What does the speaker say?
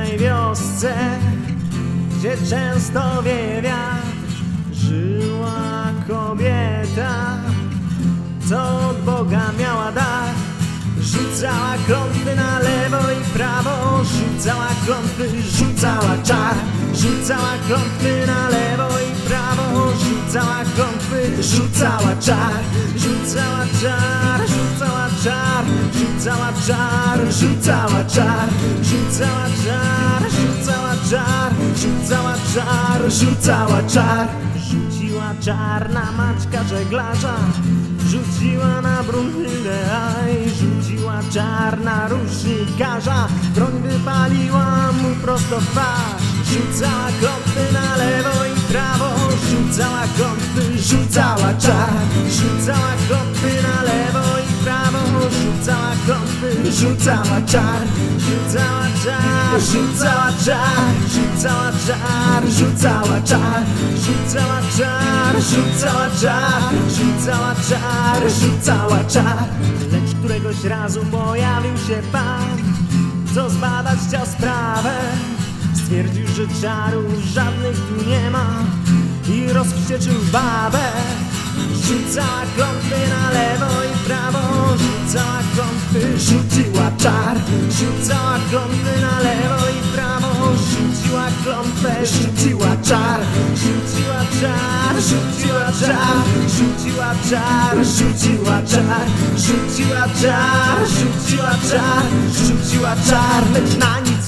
pięknej wiosce, gdzie często wieje wiatr, żyła kobieta, co od Boga miała dar. Rzucała klątwy na lewo i prawo, rzucała klątwy, rzucała czar. Rzucała klątwy na lewo i prawo, rzucała klątwy, rzucała czar. Rzucała czar, czar, rzucała czar, rzucała czar. Rzucała czar, rzucała czar, rzucała czar, rzucała czar. Rzuciła czarna maczka żeglarza, rzuciła na Brunhildę, aj rzuciła czarna różnikarza, broń wypaliła mu prosto w twarz. Rzucała klątwy na lewo i prawo, rzucała klątwy, rzucała czar. Rzucała klątwy rzucała czar. Rzucała czar, rzucała czar, rzucała czar, rzucała czar. Rzucała czar, rzucała czar, rzucała czar, rzucała czar. Lecz któregoś razu pojawił się pan, co zbadać chciał sprawę. Stwierdził, że czarów żadnych tu nie ma i rozwścieczył babę. Rzucała klątwy na lewo rzucała klątwy, rzuciła czar. Rzucała klątwy na lewo i prawo, rzuciła klątwę, rzuciła czar. Rzuciła czar, rzuciła czar, rzuciła czar, rzuciła czar. Rzuciła czar, rzuciła czar, rzuciła czar, lecz na nic.